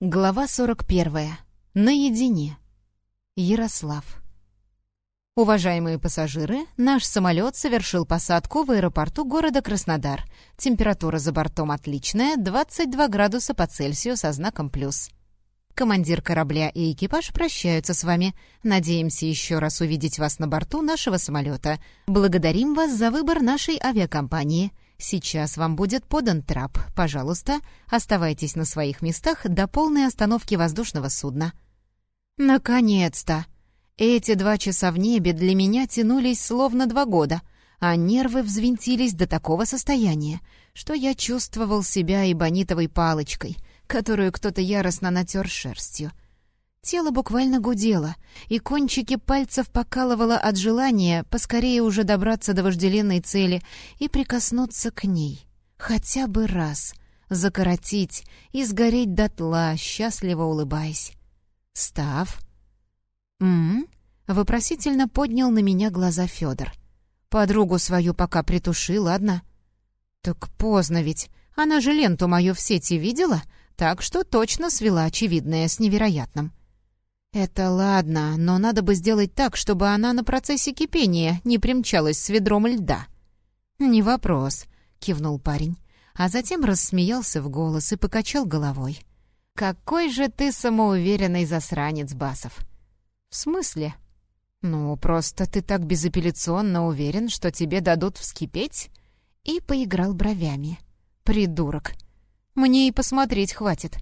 Глава 41. Наедине. Ярослав. Уважаемые пассажиры, наш самолет совершил посадку в аэропорту города Краснодар. Температура за бортом отличная, 22 градуса по Цельсию со знаком «плюс». Командир корабля и экипаж прощаются с вами. Надеемся еще раз увидеть вас на борту нашего самолета. Благодарим вас за выбор нашей авиакомпании — Сейчас вам будет подан трап. Пожалуйста, оставайтесь на своих местах до полной остановки воздушного судна». «Наконец-то!» Эти два часа в небе для меня тянулись словно два года, а нервы взвинтились до такого состояния, что я чувствовал себя эбонитовой палочкой, которую кто-то яростно натер шерстью. Тело буквально гудело, и кончики пальцев покалывало от желания поскорее уже добраться до вожделенной цели и прикоснуться к ней. Хотя бы раз. Закоротить и сгореть дотла, счастливо улыбаясь. «Став?» «М-м?» — вопросительно поднял на меня глаза Федор. «Подругу свою пока притуши, ладно?» «Так поздно ведь. Она же ленту мою в сети видела, так что точно свела очевидное с невероятным». «Это ладно, но надо бы сделать так, чтобы она на процессе кипения не примчалась с ведром льда». «Не вопрос», — кивнул парень, а затем рассмеялся в голос и покачал головой. «Какой же ты самоуверенный засранец, Басов!» «В смысле?» «Ну, просто ты так безапелляционно уверен, что тебе дадут вскипеть?» И поиграл бровями. «Придурок! Мне и посмотреть хватит!»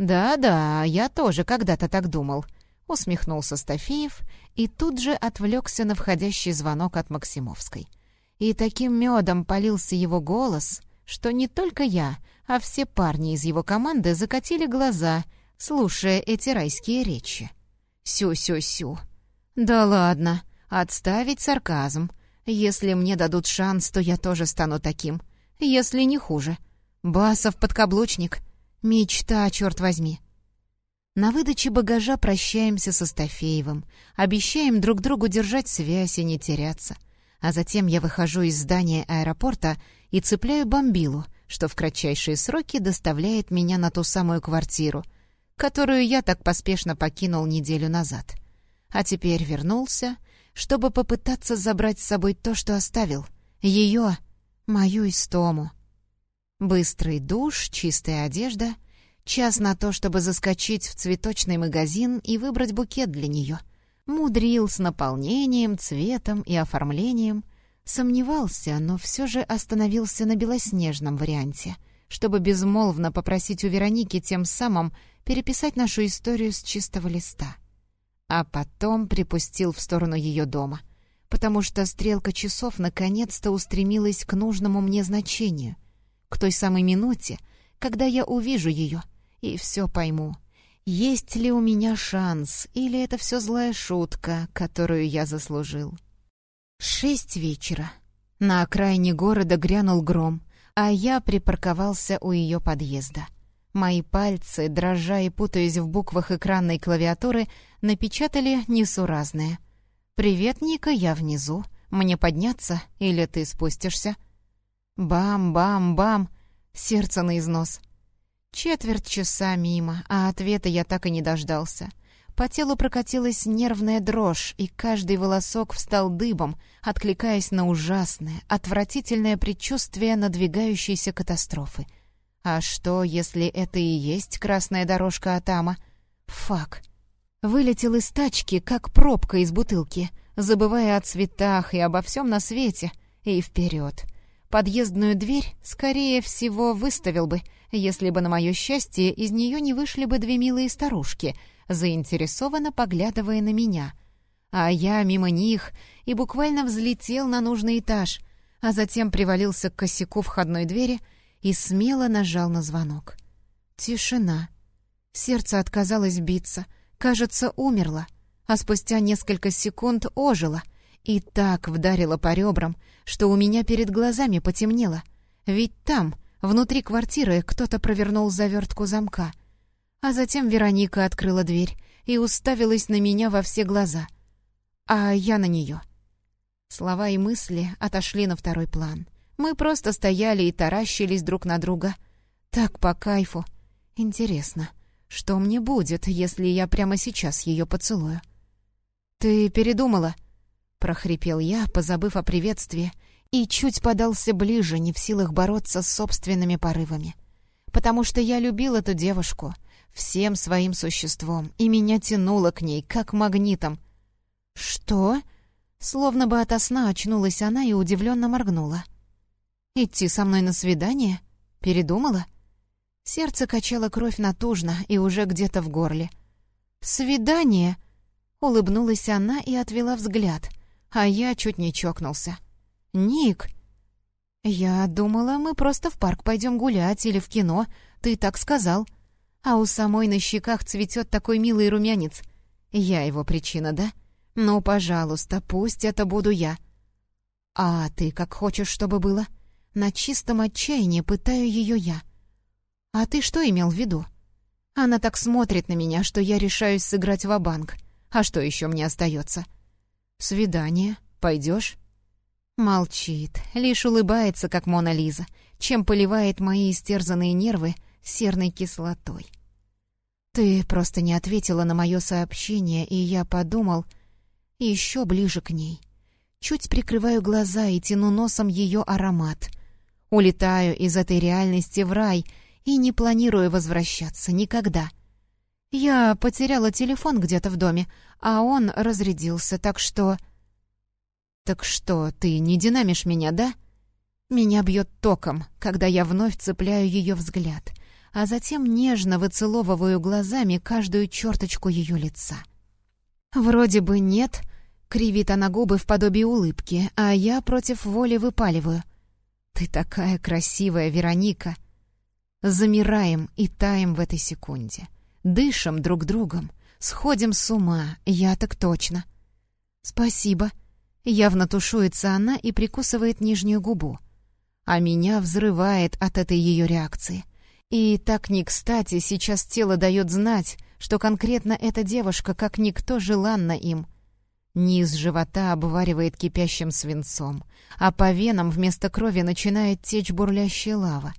«Да-да, я тоже когда-то так думал», — усмехнулся Стафеев и тут же отвлекся на входящий звонок от Максимовской. И таким медом полился его голос, что не только я, а все парни из его команды закатили глаза, слушая эти райские речи. «Сю-сю-сю». «Да ладно, отставить сарказм. Если мне дадут шанс, то я тоже стану таким. Если не хуже. Басов подкаблучник — Мечта, черт возьми. На выдаче багажа прощаемся со Стафеевым, обещаем друг другу держать связь и не теряться. А затем я выхожу из здания аэропорта и цепляю бомбилу, что в кратчайшие сроки доставляет меня на ту самую квартиру, которую я так поспешно покинул неделю назад. А теперь вернулся, чтобы попытаться забрать с собой то, что оставил. Ее, мою истому. Быстрый душ, чистая одежда, час на то, чтобы заскочить в цветочный магазин и выбрать букет для нее. Мудрил с наполнением, цветом и оформлением. Сомневался, но все же остановился на белоснежном варианте, чтобы безмолвно попросить у Вероники тем самым переписать нашу историю с чистого листа. А потом припустил в сторону ее дома, потому что стрелка часов наконец-то устремилась к нужному мне значению — к той самой минуте, когда я увижу ее и все пойму. Есть ли у меня шанс, или это все злая шутка, которую я заслужил? Шесть вечера. На окраине города грянул гром, а я припарковался у ее подъезда. Мои пальцы, дрожа и путаясь в буквах экранной клавиатуры, напечатали несуразное. «Привет, Ника, я внизу. Мне подняться или ты спустишься?» Бам-бам-бам! Сердце на износ. Четверть часа мимо, а ответа я так и не дождался. По телу прокатилась нервная дрожь, и каждый волосок встал дыбом, откликаясь на ужасное, отвратительное предчувствие надвигающейся катастрофы. А что, если это и есть красная дорожка Атама? Фак. Вылетел из тачки, как пробка из бутылки, забывая о цветах и обо всем на свете, и вперед. Подъездную дверь, скорее всего, выставил бы, если бы, на мое счастье, из нее не вышли бы две милые старушки, заинтересованно поглядывая на меня. А я мимо них и буквально взлетел на нужный этаж, а затем привалился к косяку входной двери и смело нажал на звонок. Тишина. Сердце отказалось биться, кажется, умерло, а спустя несколько секунд ожило — и так вдарило по ребрам, что у меня перед глазами потемнело. Ведь там, внутри квартиры, кто-то провернул завертку замка. А затем Вероника открыла дверь и уставилась на меня во все глаза. А я на нее. Слова и мысли отошли на второй план. Мы просто стояли и таращились друг на друга. Так по кайфу. Интересно, Что мне будет, если я прямо сейчас ее поцелую? «Ты передумала?» — прохрипел я, позабыв о приветствии, и чуть подался ближе, не в силах бороться с собственными порывами. Потому что я любил эту девушку всем своим существом, и меня тянуло к ней, как магнитом. «Что?» Словно бы ото сна очнулась она и удивленно моргнула. «Идти со мной на свидание? Передумала?» Сердце качало кровь натужно и уже где-то в горле. «Свидание?» Улыбнулась она и отвела взгляд, а я чуть не чокнулся. «Ник!» «Я думала, мы просто в парк пойдем гулять или в кино, ты так сказал. А у самой на щеках цветет такой милый румянец. Я его причина, да? Ну, пожалуйста, пусть это буду я». «А ты как хочешь, чтобы было?» На чистом отчаянии пытаю ее я. «А ты что имел в виду?» Она так смотрит на меня, что я решаюсь сыграть в банк А что еще мне остается? «Свидание. Пойдешь?» Молчит, лишь улыбается, как Мона Лиза, чем поливает мои истерзанные нервы серной кислотой. «Ты просто не ответила на мое сообщение, и я подумал еще ближе к ней. Чуть прикрываю глаза и тяну носом ее аромат. Улетаю из этой реальности в рай и не планирую возвращаться никогда. Я потеряла телефон где-то в доме, а он разрядился, так что... «Так что, ты не динамишь меня, да?» Меня бьет током, когда я вновь цепляю ее взгляд, а затем нежно выцеловываю глазами каждую черточку ее лица. «Вроде бы нет», — кривит она губы в подобии улыбки, а я против воли выпаливаю. «Ты такая красивая, Вероника!» Замираем и таем в этой секунде. Дышим друг другом, сходим с ума, я так точно. «Спасибо», Явно тушуется она и прикусывает нижнюю губу. А меня взрывает от этой ее реакции. И так не кстати сейчас тело дает знать, что конкретно эта девушка как никто желанна им. Низ живота обваривает кипящим свинцом, а по венам вместо крови начинает течь бурлящая лава.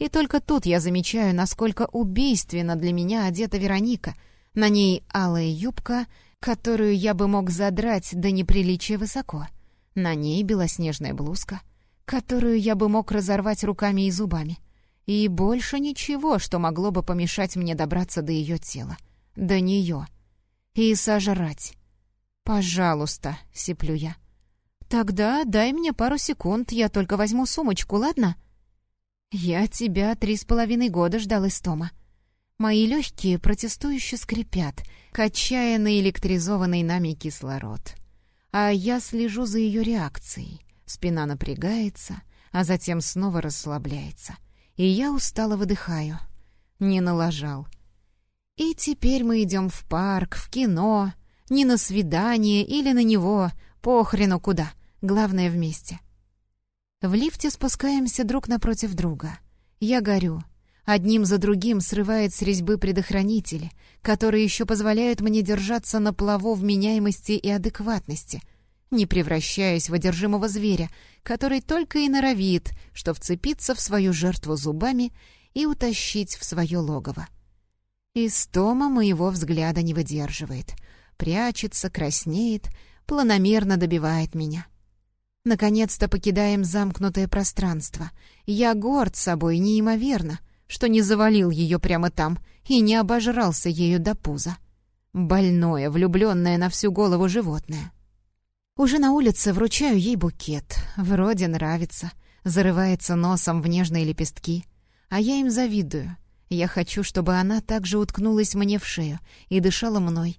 И только тут я замечаю, насколько убийственно для меня одета Вероника. На ней алая юбка — которую я бы мог задрать до неприличия высоко. На ней белоснежная блузка, которую я бы мог разорвать руками и зубами. И больше ничего, что могло бы помешать мне добраться до ее тела, до нее. И сожрать. «Пожалуйста», — сиплю я. «Тогда дай мне пару секунд, я только возьму сумочку, ладно?» «Я тебя три с половиной года ждал из Тома. Мои легкие протестующе скрипят, качая наэлектризованный нами кислород. А я слежу за ее реакцией. Спина напрягается, а затем снова расслабляется. И я устало выдыхаю. Не налажал. И теперь мы идем в парк, в кино, не на свидание или на него, похрену куда, главное вместе. В лифте спускаемся друг напротив друга. Я горю, Одним за другим срывает с резьбы предохранители, которые еще позволяют мне держаться на плаву вменяемости и адекватности, не превращаясь в одержимого зверя, который только и норовит, что вцепиться в свою жертву зубами и утащить в свое логово. Истома моего взгляда не выдерживает, прячется, краснеет, планомерно добивает меня. Наконец-то покидаем замкнутое пространство. Я горд собой неимоверно — что не завалил ее прямо там и не обожрался ею до пуза. Больное, влюбленное на всю голову животное. Уже на улице вручаю ей букет. Вроде нравится. Зарывается носом в нежные лепестки. А я им завидую. Я хочу, чтобы она также уткнулась мне в шею и дышала мной.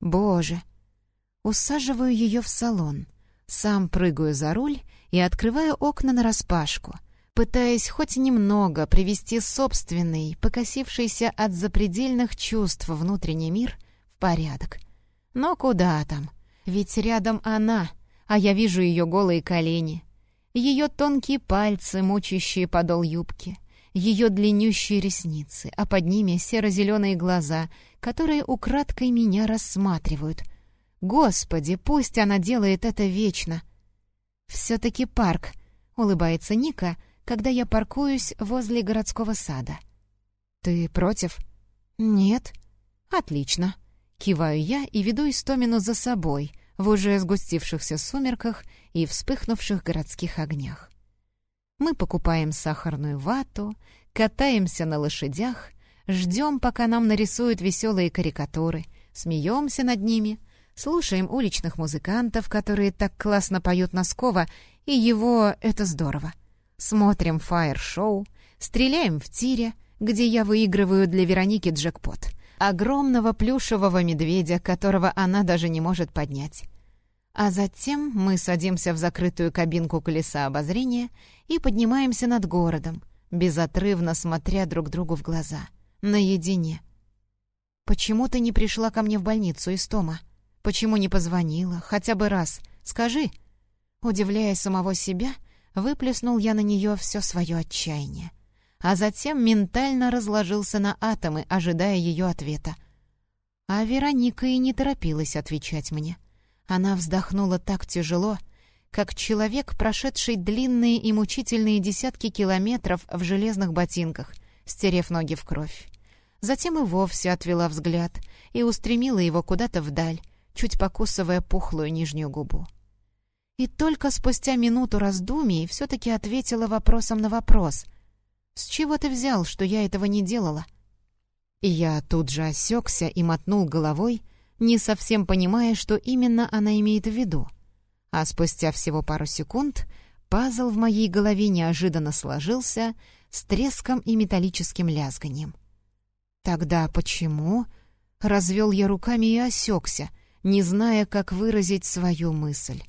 Боже! Усаживаю ее в салон. Сам прыгаю за руль и открываю окна нараспашку — пытаясь хоть немного привести собственный, покосившийся от запредельных чувств внутренний мир в порядок. Но куда там? Ведь рядом она, а я вижу ее голые колени, ее тонкие пальцы, мучащие подол юбки, ее длиннющие ресницы, а под ними серо-зеленые глаза, которые украдкой меня рассматривают. Господи, пусть она делает это вечно. «Все-таки парк», — улыбается Ника, — когда я паркуюсь возле городского сада. «Ты против?» «Нет». «Отлично». Киваю я и веду Истомину за собой в уже сгустившихся сумерках и вспыхнувших городских огнях. Мы покупаем сахарную вату, катаемся на лошадях, ждем, пока нам нарисуют веселые карикатуры, смеемся над ними, слушаем уличных музыкантов, которые так классно поют Носкова, и его «это здорово». Смотрим фаер-шоу, стреляем в тире, где я выигрываю для Вероники джекпот. Огромного плюшевого медведя, которого она даже не может поднять. А затем мы садимся в закрытую кабинку колеса обозрения и поднимаемся над городом, безотрывно смотря друг другу в глаза, наедине. «Почему ты не пришла ко мне в больницу, Истома? Почему не позвонила? Хотя бы раз. Скажи!» Удивляясь самого себя, выплеснул я на нее все свое отчаяние. А затем ментально разложился на атомы, ожидая ее ответа. А Вероника и не торопилась отвечать мне — она вздохнула так тяжело, как человек, прошедший длинные и мучительные десятки километров в железных ботинках, стерев ноги в кровь. Затем и вовсе отвела взгляд и устремила его куда-то вдаль, чуть покусывая пухлую нижнюю губу. И только спустя минуту раздумий все-таки ответила вопросом на вопрос. «С чего ты взял, что я этого не делала?» И я тут же осекся и мотнул головой, не совсем понимая, что именно она имеет в виду. А спустя всего пару секунд пазл в моей голове неожиданно сложился с треском и металлическим лязганием. «Тогда почему?» — развел я руками и осекся, не зная, как выразить свою мысль.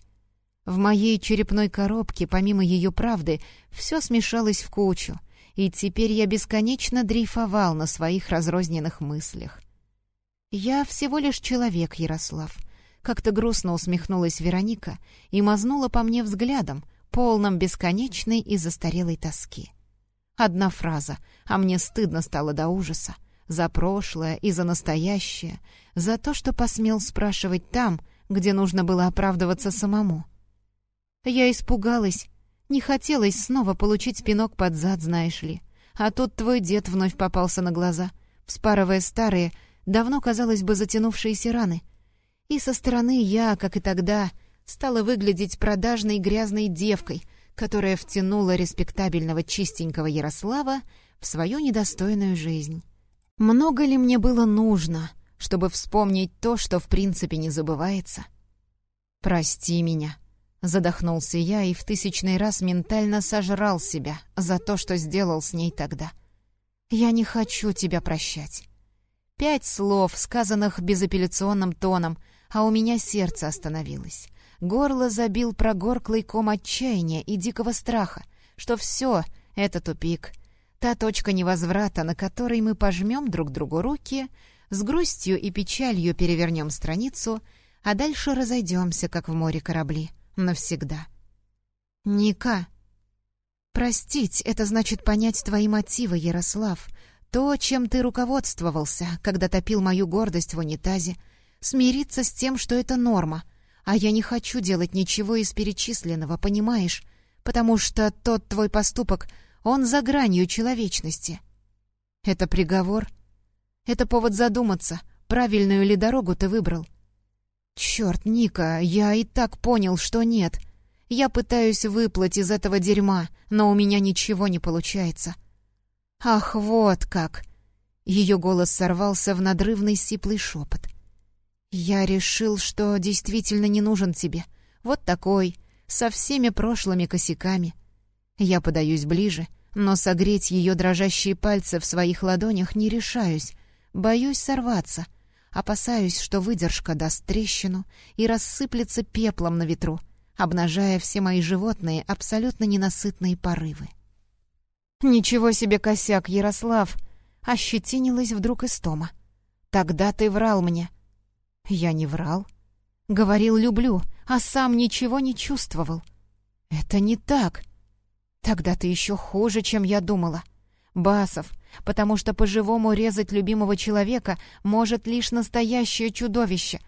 В моей черепной коробке, помимо ее правды, все смешалось в кучу, и теперь я бесконечно дрейфовал на своих разрозненных мыслях. «Я всего лишь человек, Ярослав», — как-то грустно усмехнулась Вероника и мазнула по мне взглядом, полным бесконечной и застарелой тоски. Одна фраза, а мне стыдно стало до ужаса. За прошлое и за настоящее, за то, что посмел спрашивать там, где нужно было оправдываться самому. Я испугалась, не хотелось снова получить пинок под зад, знаешь ли. А тут твой дед вновь попался на глаза, вспарывая старые, давно, казалось бы, затянувшиеся раны. И со стороны я, как и тогда, стала выглядеть продажной грязной девкой, которая втянула респектабельного чистенького Ярослава в свою недостойную жизнь. Много ли мне было нужно, чтобы вспомнить то, что в принципе не забывается? «Прости меня», — задохнулся я и в тысячный раз ментально сожрал себя за то, что сделал с ней тогда. «Я не хочу тебя прощать. Пять слов, сказанных безапелляционным тоном, а у меня сердце остановилось. Горло забил прогорклый ком отчаяния и дикого страха, что все — это тупик. Та точка невозврата, на которой мы пожмем друг другу руки, с грустью и печалью перевернем страницу, а дальше разойдемся, как в море корабли, навсегда. «Ника!» «Простить — это значит понять твои мотивы, Ярослав», то, чем ты руководствовался, когда топил мою гордость в унитазе, смириться с тем, что это норма, а я не хочу делать ничего из перечисленного, понимаешь? Потому что тот твой поступок, он за гранью человечности. Это приговор? Это повод задуматься, правильную ли дорогу ты выбрал? Черт, Ника, я и так понял, что нет. Я пытаюсь выплыть из этого дерьма, но у меня ничего не получается. «Ах, вот как!» Ее голос сорвался в надрывный сиплый шепот. «Я решил, что действительно не нужен тебе. Вот такой, со всеми прошлыми косяками. Я подаюсь ближе, но согреть ее дрожащие пальцы в своих ладонях не решаюсь. Боюсь сорваться. Опасаюсь, что выдержка даст трещину и рассыплется пеплом на ветру, обнажая все мои животные абсолютно ненасытные порывы. «Ничего себе косяк, Ярослав!» — ощетинилась вдруг Истома. «Тогда ты врал мне». «Я не врал. Говорил «люблю», а сам ничего не чувствовал». «Это не так. Тогда ты еще хуже, чем я думала. Басов, потому что по-живому резать любимого человека может лишь настоящее чудовище».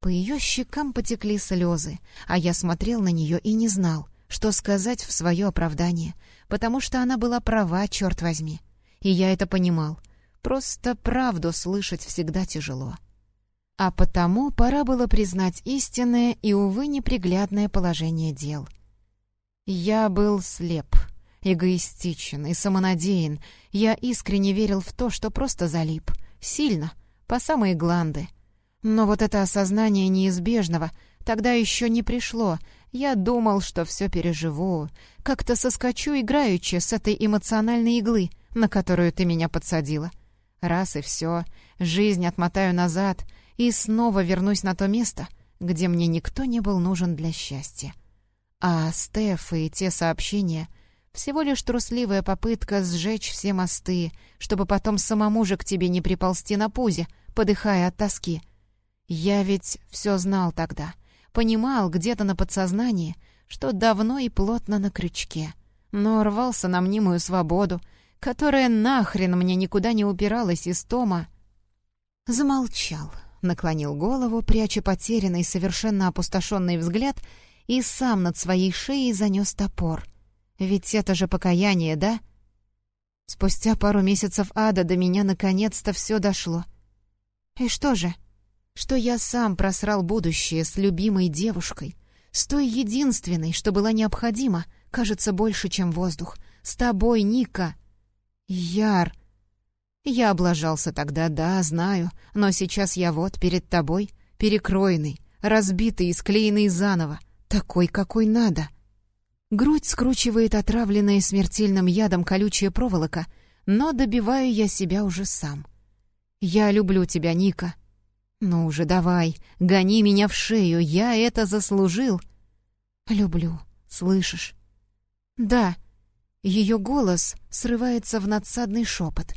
По ее щекам потекли слезы, а я смотрел на нее и не знал, что сказать в свое оправдание — потому что она была права, черт возьми. И я это понимал. Просто правду слышать всегда тяжело. А потому пора было признать истинное и, увы, неприглядное положение дел. Я был слеп, эгоистичен и самонадеян. Я искренне верил в то, что просто залип. Сильно, по самые гланды. Но вот это осознание неизбежного тогда еще не пришло. Я думал, что все переживу. Как-то соскочу играючи с этой эмоциональной иглы, на которую ты меня подсадила. Раз и все, жизнь отмотаю назад и снова вернусь на то место, где мне никто не был нужен для счастья. А Стеф и те сообщения — всего лишь трусливая попытка сжечь все мосты, чтобы потом самому же к тебе не приползти на пузе, подыхая от тоски. Я ведь все знал тогда, понимал где-то на подсознании, что давно и плотно на крючке, но рвался на мнимую свободу, которая нахрен мне никуда не упиралась из Тома. Замолчал, наклонил голову, пряча потерянный, совершенно опустошенный взгляд, и сам над своей шеей занес топор. Ведь это же покаяние, да? Спустя пару месяцев ада до меня наконец-то все дошло. И что же? Что я сам просрал будущее с любимой девушкой, с той единственной, что была необходима, кажется, больше, чем воздух. С тобой, Ника. «Яр!» «Я облажался тогда, да, знаю, но сейчас я вот перед тобой, перекроенный, разбитый и склеенный заново, такой, какой надо». Грудь скручивает отравленная смертельным ядом колючая проволока, но добиваю я себя уже сам. «Я люблю тебя, Ника». «Ну уже давай, гони меня в шею, я это заслужил». «Люблю, слышишь?» «Да», ее голос срывается в надсадный шепот.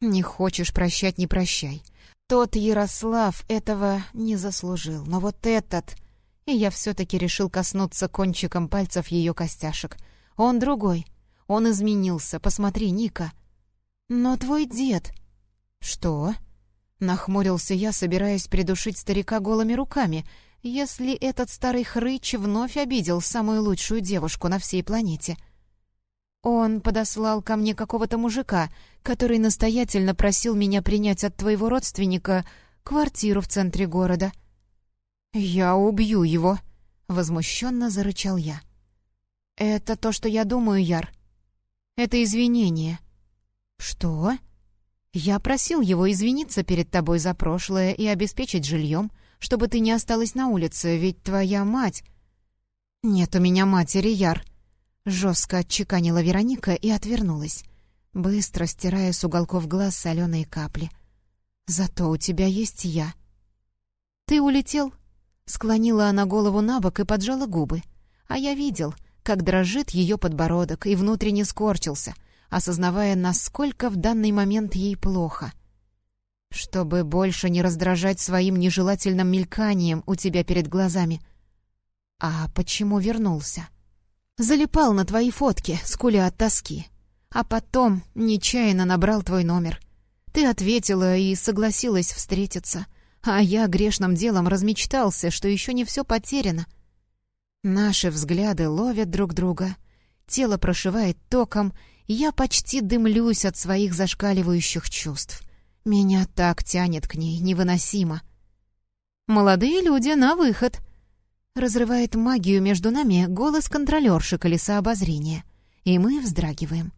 «Не хочешь прощать — не прощай. Тот Ярослав этого не заслужил, но вот этот...» И я все-таки решил коснуться кончиком пальцев ее костяшек. «Он другой. Он изменился. Посмотри, Ника». «Но твой дед...» «Что?» Нахмурился я, собираясь придушить старика голыми руками, если этот старый хрыч вновь обидел самую лучшую девушку на всей планете — он подослал ко мне какого-то мужика, который настоятельно просил меня принять от твоего родственника квартиру в центре города. «Я убью его», — возмущенно зарычал я. «Это то, что я думаю, Яр. Это извинение». «Что?» «Я просил его извиниться перед тобой за прошлое и обеспечить жильем, чтобы ты не осталась на улице, ведь твоя мать...» «Нет у меня матери, Яр», Жестко отчеканила Вероника и отвернулась, быстро стирая с уголков глаз соленые капли. «Зато у тебя есть я». «Ты улетел?» Склонила она голову на бок и поджала губы. А я видел, как дрожит ее подбородок и внутренне скорчился, осознавая, насколько в данный момент ей плохо. «Чтобы больше не раздражать своим нежелательным мельканием у тебя перед глазами». «А почему вернулся?» Залипал на твои фотки, скуля от тоски. А потом нечаянно набрал твой номер. Ты ответила и согласилась встретиться. А я грешным делом размечтался, что еще не все потеряно. Наши взгляды ловят друг друга. Тело прошивает током, и я почти дымлюсь от своих зашкаливающих чувств. Меня так тянет к ней, невыносимо. «Молодые люди, на выход!» Разрывает магию между нами голос контролерши колеса обозрения. И мы вздрагиваем.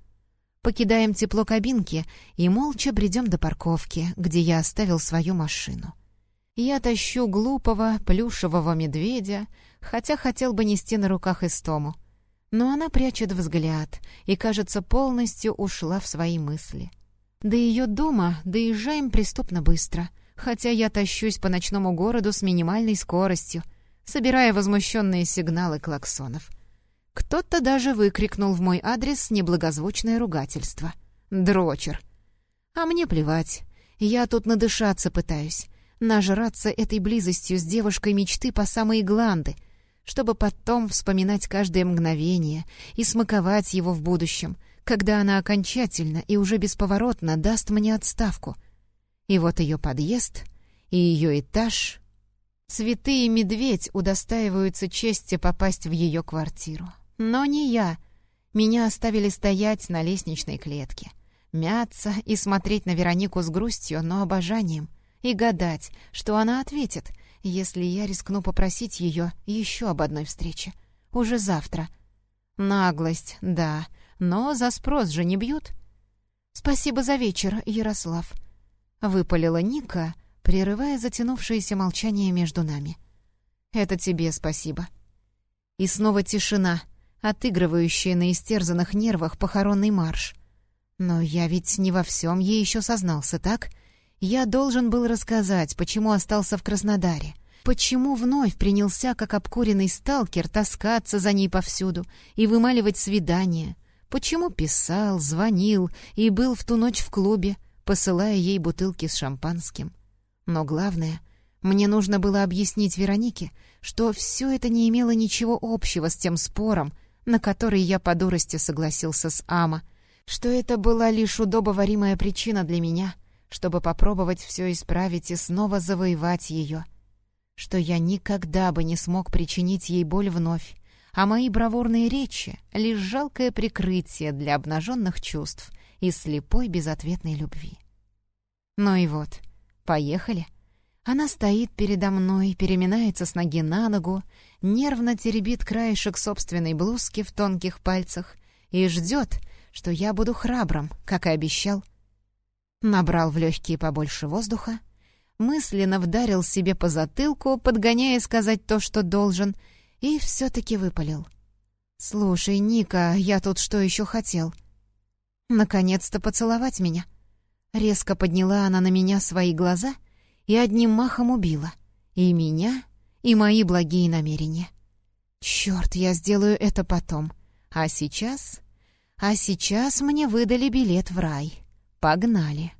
Покидаем тепло кабинки и молча бредем до парковки, где я оставил свою машину. Я тащу глупого плюшевого медведя, хотя хотел бы нести на руках Истому. Но она прячет взгляд и, кажется, полностью ушла в свои мысли. До ее дома доезжаем преступно быстро, хотя я тащусь по ночному городу с минимальной скоростью, собирая возмущенные сигналы клаксонов. Кто-то даже выкрикнул в мой адрес неблагозвучное ругательство. «Дрочер!» А мне плевать. Я тут надышаться пытаюсь, нажраться этой близостью с девушкой мечты по самые гланды, чтобы потом вспоминать каждое мгновение и смаковать его в будущем, когда она окончательно и уже бесповоротно даст мне отставку. И вот ее подъезд, и ее этаж, Цветы и медведь удостаиваются чести попасть в ее квартиру. Но не я. Меня оставили стоять на лестничной клетке. мяться и смотреть на Веронику с грустью, но обожанием, и гадать, что она ответит, если я рискну попросить ее еще об одной встрече. Уже завтра. Наглость, да, но за спрос же не бьют. «Спасибо за вечер, Ярослав», — выпалила Ника, прерывая затянувшееся молчание между нами. «Это тебе спасибо». И снова тишина, отыгрывающая на истерзанных нервах похоронный марш. Но я ведь не во всем ей еще сознался, так? Я должен был рассказать, почему остался в Краснодаре, почему вновь принялся, как обкуренный сталкер, таскаться за ней повсюду и вымаливать свидания, почему писал, звонил и был в ту ночь в клубе, посылая ей бутылки с шампанским. Но главное, мне нужно было объяснить Веронике, что все это не имело ничего общего с тем спором, на который я по дурости согласился с Ама, что это была лишь удобоваримая причина для меня, чтобы попробовать все исправить и снова завоевать ее, что я никогда бы не смог причинить ей боль вновь, а мои бравурные речи — лишь жалкое прикрытие для обнаженных чувств и слепой безответной любви. Ну и вот, поехали. Она стоит передо мной, переминается с ноги на ногу, нервно теребит краешек собственной блузки в тонких пальцах и ждет, что я буду храбрым, как и обещал. Набрал в легкие побольше воздуха, мысленно вдарил себе по затылку, подгоняя сказать то, что должен, и все-таки выпалил. «Слушай, Ника, я тут что еще хотел?» «Наконец-то поцеловать меня». Резко подняла она на меня свои глаза и одним махом убила. И меня, и мои благие намерения. Черт, я сделаю это потом. А сейчас... А сейчас мне выдали билет в рай. Погнали.